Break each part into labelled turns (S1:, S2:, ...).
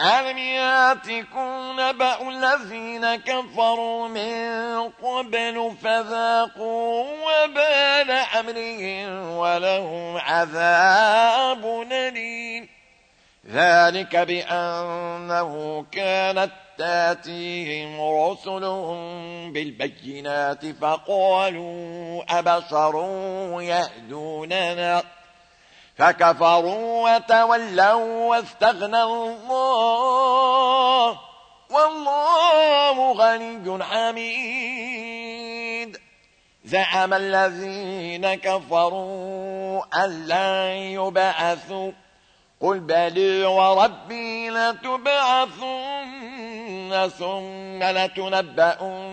S1: ألم ياتكم نبأ الذين كفروا من قبل فذاقوا وبال أمرهم ولهم عذاب نليم ذلك بأنه كانت تاتيهم رسلهم بالبينات فقالوا أبشر يهدوننا فكفروا وتولوا واستغنى الله والله غني حميد. زعم الذين كفروا أن لن يبعثوا. قل بلي وربي لتبعثن ثم لتنبؤن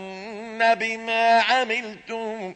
S1: بما عملتم.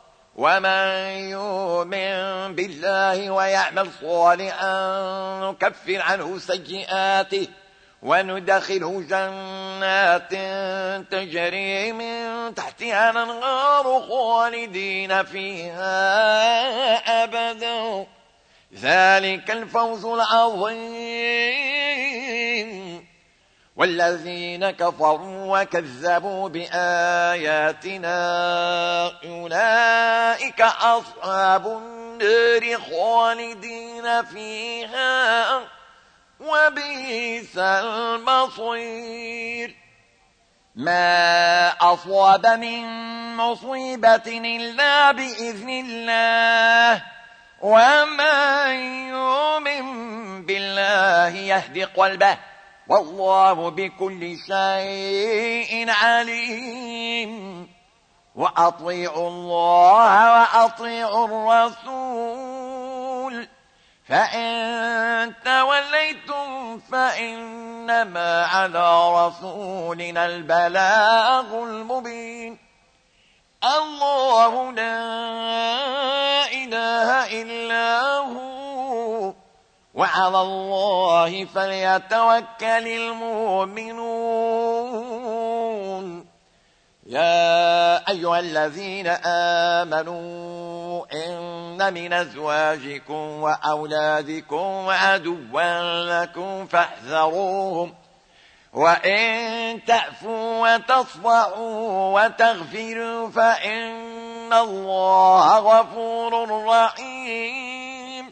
S1: ومن يؤمن بالله ويعمل صالحا نكفر عنه سيئاته وندخله جنات تجري من تحتها الانهار خالدين فيها أبدا ذلك الفوز العظيم والذين كفروا وكذبوا بآياتنا أولئك أصحاب النار خالدين فيها وبئس المصير. ما أصاب من مصيبة إلا بإذن الله. ومن يؤمن بالله يهدي قلبه. والله بكل شيء عليم. وأطيعوا الله وأطيعوا الرسول. فإن توليتم فإنما على رسولنا البلاغ المبين. الله لا وعلى الله فليتوكل المؤمنون. يا أيها الذين آمنوا إن من أزواجكم وأولادكم عدوا لكم فاحذروهم. وإن تعفوا وتصفحوا وتغفروا فإن الله غفور رحيم.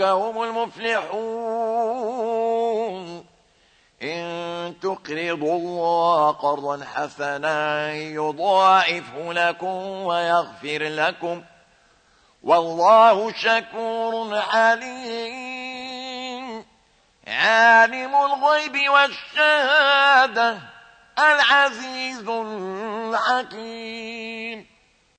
S1: هم المفلحون. إن تقرضوا الله قرضا حسنا يضاعفه لكم ويغفر لكم. والله شكور عليم. عالم الغيب والشهادة العزيز الحكيم.